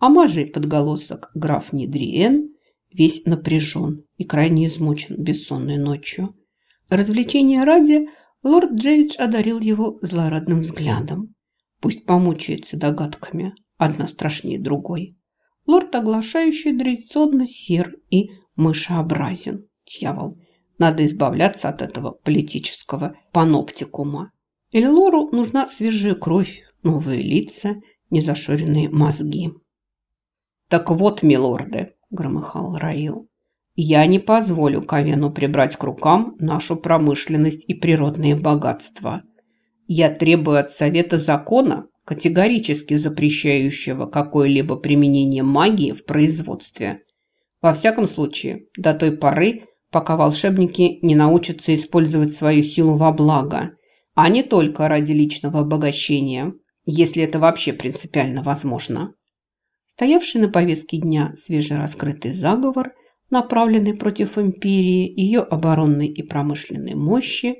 а мажей подголосок граф Недриен весь напряжен и крайне измучен бессонной ночью. Развлечения ради лорд Джевидж одарил его злорадным взглядом. Пусть помучается догадками, одна страшнее другой. Лорд, оглашающий традиционно сер и мышеобразен. Дьявол, надо избавляться от этого политического паноптикума. Эльлору нужна свежая кровь, новые лица, незашоренные мозги. «Так вот, милорды», – громыхал Раил, – «я не позволю Ковену прибрать к рукам нашу промышленность и природные богатства. Я требую от Совета закона, категорически запрещающего какое-либо применение магии в производстве. Во всяком случае, до той поры, пока волшебники не научатся использовать свою силу во благо, а не только ради личного обогащения, если это вообще принципиально возможно. Стоявший на повестке дня свежераскрытый заговор, направленный против империи, ее оборонной и промышленной мощи,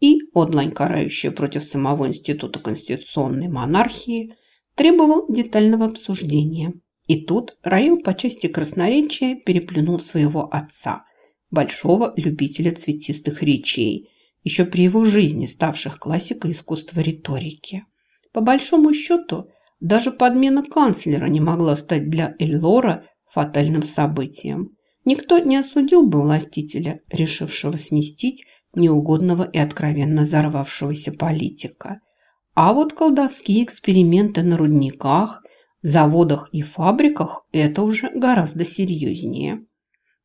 и одлань, карающая против самого Института конституционной монархии, требовал детального обсуждения. И тут Раил по части красноречия переплюнул своего отца, большого любителя цветистых речей, еще при его жизни ставших классикой искусства риторики. По большому счету, даже подмена канцлера не могла стать для Эльлора фатальным событием. Никто не осудил бы властителя, решившего сместить неугодного и откровенно взорвавшегося политика. А вот колдовские эксперименты на рудниках, заводах и фабриках – это уже гораздо серьезнее.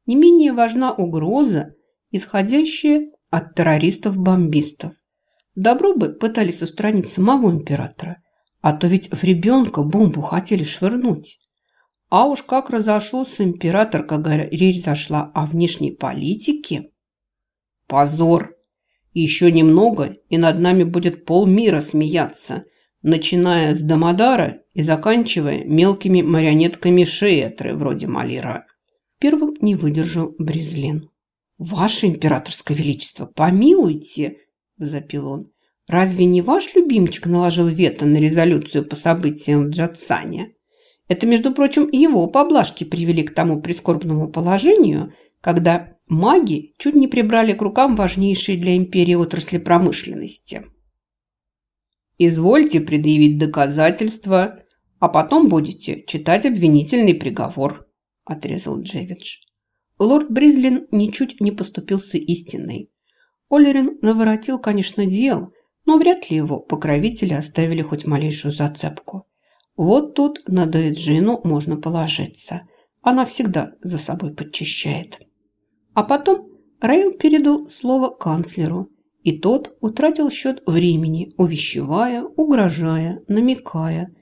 Не менее важна угроза, исходящая от террористов-бомбистов. Добро бы пытались устранить самого императора, а то ведь в ребенка бомбу хотели швырнуть. А уж как разошелся император, когда речь зашла о внешней политике. Позор! Еще немного, и над нами будет полмира смеяться, начиная с Дамадара и заканчивая мелкими марионетками Шеетры, вроде Малира. Первым не выдержал Брезлин. «Ваше императорское величество, помилуйте!» – запил он. «Разве не ваш любимчик наложил вето на резолюцию по событиям в Джатсане? Это, между прочим, его поблажки привели к тому прискорбному положению, когда маги чуть не прибрали к рукам важнейшие для империи отрасли промышленности. «Извольте предъявить доказательства, а потом будете читать обвинительный приговор», – отрезал Джевидж. Лорд Бризлин ничуть не поступился истиной. Олерин наворотил, конечно, дел, но вряд ли его покровители оставили хоть малейшую зацепку. Вот тут на Дейджину можно положиться. Она всегда за собой подчищает. А потом Раил передал слово канцлеру, и тот утратил счет времени, увещевая, угрожая, намекая,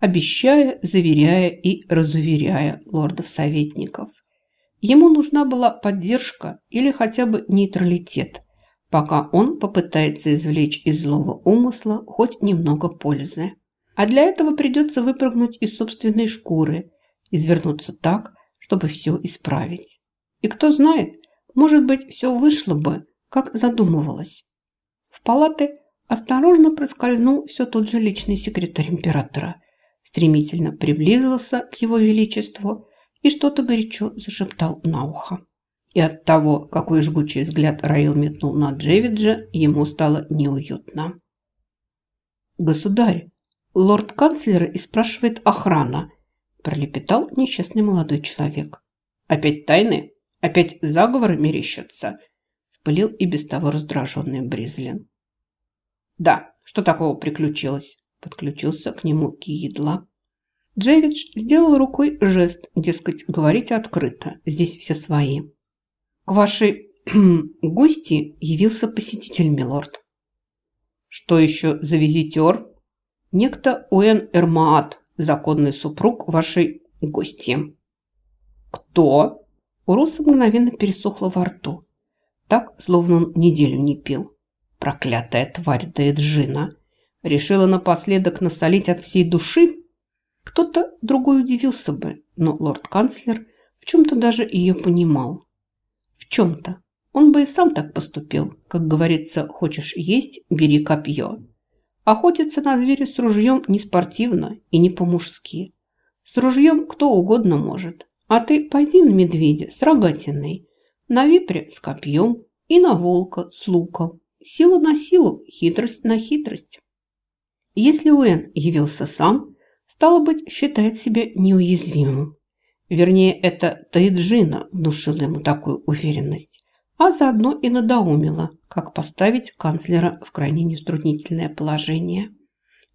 обещая, заверяя и разуверяя лордов-советников. Ему нужна была поддержка или хотя бы нейтралитет, пока он попытается извлечь из злого умысла хоть немного пользы. А для этого придется выпрыгнуть из собственной шкуры, извернуться так, чтобы все исправить. И кто знает, может быть, все вышло бы, как задумывалось. В палаты осторожно проскользнул все тот же личный секретарь императора, стремительно приблизился к его величеству и что-то горячо зашептал на ухо. И от того, какой жгучий взгляд Раил метнул на Джевиджа, ему стало неуютно. «Государь, лорд-канцлера и спрашивает охрана», пролепетал несчастный молодой человек. «Опять тайны?» Опять заговоры мерещатся?» – спылил и без того раздраженный Бризлин. «Да, что такого приключилось?» – подключился к нему Киедла. Джевидж сделал рукой жест, дескать, говорить открыто, здесь все свои. «К вашей гости явился посетитель, милорд». «Что еще за визитер?» «Некто Уэн Эрмаат, законный супруг вашей гости». «Кто?» У Роса мгновенно пересохло во рту. Так, словно он неделю не пил. Проклятая тварь Дейджина. Решила напоследок насолить от всей души? Кто-то другой удивился бы, но лорд-канцлер в чем-то даже ее понимал. Чем-то. Он бы и сам так поступил. Как говорится, хочешь есть – бери копье. Охотиться на зверя с ружьем не спортивно и не по-мужски. С ружьем кто угодно может. А ты пойди на медведя с рогатиной, на випре с копьем и на волка с луком. Сила на силу, хитрость на хитрость. Если Уэн явился сам, стало быть, считает себя неуязвимым. Вернее, это Тайджина внушила ему такую уверенность, а заодно и надоумила, как поставить канцлера в крайне неструднительное положение.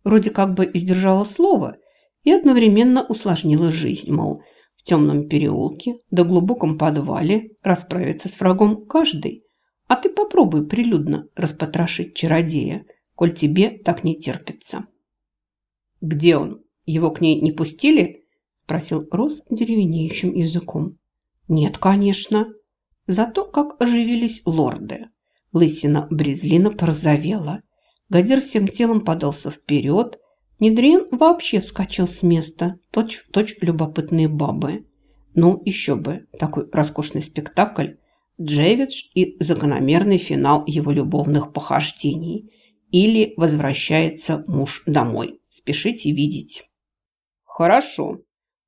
Вроде как бы сдержала слово и одновременно усложнила жизнь, мол, в темном переулке да глубоком подвале расправиться с врагом каждый, а ты попробуй прилюдно распотрошить чародея, коль тебе так не терпится. «Где он? Его к ней не пустили?» – спросил Рос деревенеющим языком. «Нет, конечно. Зато как оживились лорды. Лысина Брезлина порозовела. Гадир всем телом подался вперед. Недриен вообще вскочил с места, точь-в-точь точь любопытные бабы. Ну, еще бы, такой роскошный спектакль Джевидж и закономерный финал его любовных похождений. Или возвращается муж домой. Спешите видеть. Хорошо.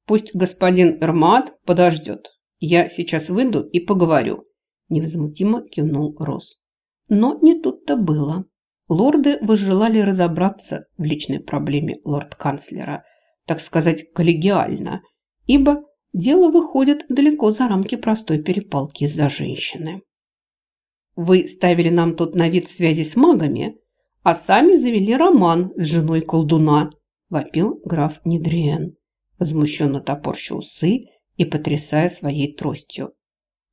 Пусть господин Эрмат подождет. Я сейчас выйду и поговорю. Невозмутимо кивнул Рос. Но не тут-то было. Лорды возжелали разобраться в личной проблеме лорд-канцлера, так сказать, коллегиально, ибо дело выходит далеко за рамки простой перепалки из-за женщины. Вы ставили нам тут на вид связи с магами, а сами завели роман с женой колдуна, вопил граф Недриен, возмущенно топорща усы и потрясая своей тростью,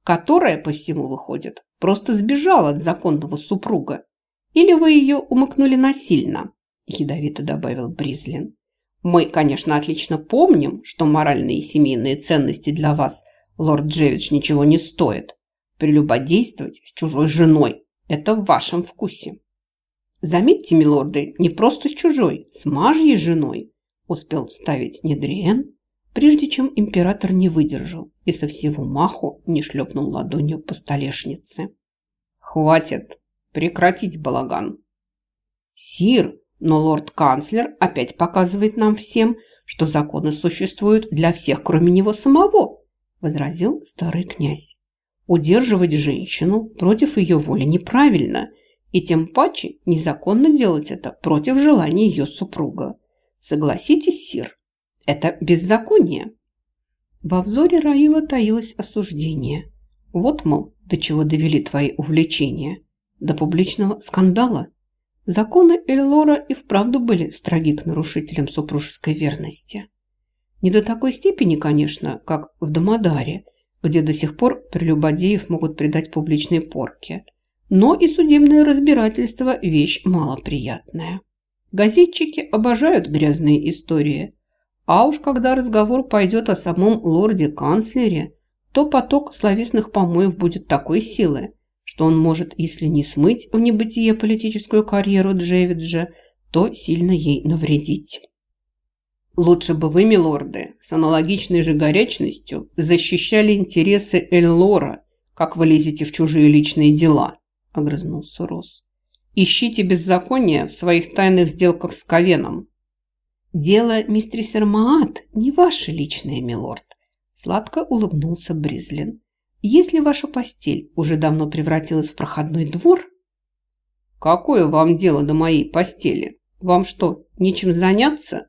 которая, по всему выходит, просто сбежала от законного супруга. Или вы ее умыкнули насильно, ядовито добавил Бризлин. Мы, конечно, отлично помним, что моральные и семейные ценности для вас, лорд Джевидж, ничего не стоят. Прелюбодействовать с чужой женой – это в вашем вкусе. Заметьте, милорды, не просто с чужой, с мажьей женой, успел вставить Недриен, прежде чем император не выдержал и со всего маху не шлепнул ладонью по столешнице. «Хватит! Прекратить балаган!» «Сир!» Но лорд-канцлер опять показывает нам всем, что законы существуют для всех, кроме него самого, возразил старый князь. Удерживать женщину против ее воли неправильно, и тем паче незаконно делать это против желания ее супруга. Согласитесь, сир, это беззаконие. Во взоре Раила таилось осуждение. Вот, мол, до чего довели твои увлечения. До публичного скандала. Законы Эльлора и вправду были строги к нарушителям супружеской верности. Не до такой степени, конечно, как в Домодаре, где до сих пор прелюбодеев могут предать публичной порке. Но и судебное разбирательство – вещь малоприятная. Газетчики обожают грязные истории. А уж когда разговор пойдет о самом лорде-канцлере, то поток словесных помоев будет такой силы, что он может, если не смыть в небытие политическую карьеру Джевиджа, то сильно ей навредить. Лучше бы вы, милорды, с аналогичной же горячностью защищали интересы Эльлора, как вы лезете в чужие личные дела, – огрызнулся Рос. «Ищите беззаконие в своих тайных сделках с Ковеном». «Дело мистерисер Маат не ваше личное, милорд», – сладко улыбнулся Бризлин. Если ваша постель уже давно превратилась в проходной двор... Какое вам дело до моей постели? Вам что, нечем заняться?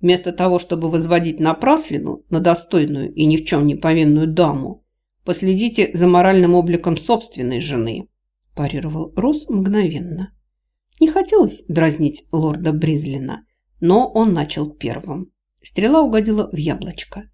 Вместо того, чтобы возводить напраслину на достойную и ни в чем не повинную даму, последите за моральным обликом собственной жены, парировал Рос мгновенно. Не хотелось дразнить лорда Бризлина, но он начал первым. Стрела угодила в яблочко.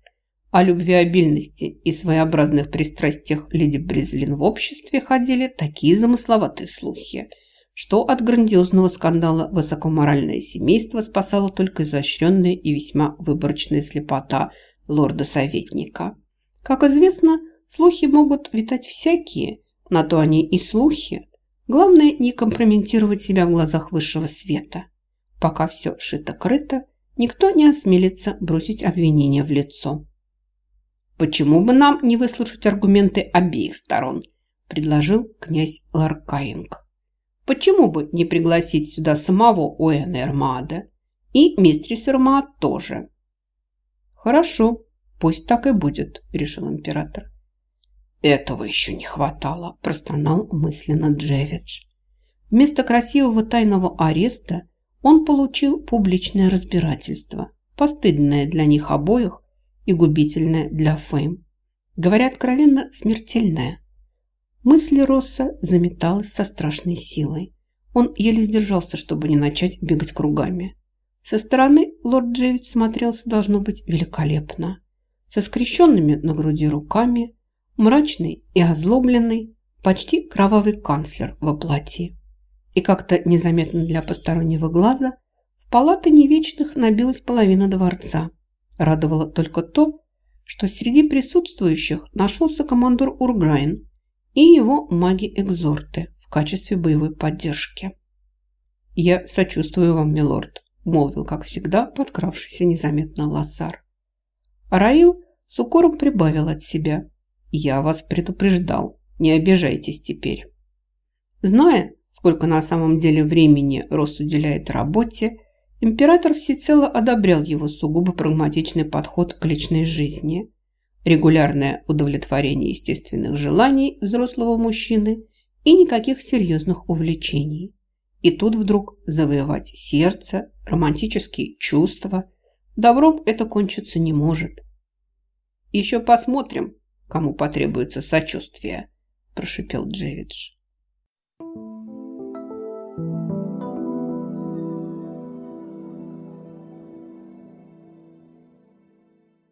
О любвеобильности и своеобразных пристрастиях леди Бризлин в обществе ходили такие замысловатые слухи, что от грандиозного скандала высокоморальное семейство спасало только изощренная и весьма выборочная слепота лорда-советника. Как известно, слухи могут витать всякие, на то они и слухи. Главное не компрометировать себя в глазах высшего света. Пока все шито-крыто, никто не осмелится бросить обвинение в лицо. «Почему бы нам не выслушать аргументы обеих сторон?» – предложил князь Ларкаинг. «Почему бы не пригласить сюда самого Уэна Эрмада и мистрис Эрмад тоже?» Хорошо, пусть так и будет, решил император. Этого еще не хватало, простонал мысленно Джевидж. Вместо красивого тайного ареста он получил публичное разбирательство, постыдное для них обоих и губительное для Фейм. Говоря откровенно, смертельное. Мысли Росса заметалась со страшной силой. Он еле сдержался, чтобы не начать бегать кругами. Со стороны лорд Джевич смотрелся, должно быть, великолепно. Со скрещенными на груди руками, мрачный и озлобленный, почти кровавый канцлер во платье. И как-то незаметно для постороннего глаза в палаты невечных набилась половина дворца. Радовало только то, что среди присутствующих нашелся командор Урграйн и его маги-экзорты в качестве боевой поддержки. «Я сочувствую вам, милорд», – молвил, как всегда, подкравшийся незаметно Лассар. Раил с укором прибавил от себя. «Я вас предупреждал, не обижайтесь теперь». Зная, сколько на самом деле времени Рос уделяет работе, император всецело одобрял его сугубо прагматичный подход к личной жизни. Регулярное удовлетворение естественных желаний взрослого мужчины и никаких серьезных увлечений. И тут вдруг завоевать сердце, романтические чувства. Добром это кончиться не может. «Еще посмотрим, кому потребуется сочувствие», – прошипел Джевидж.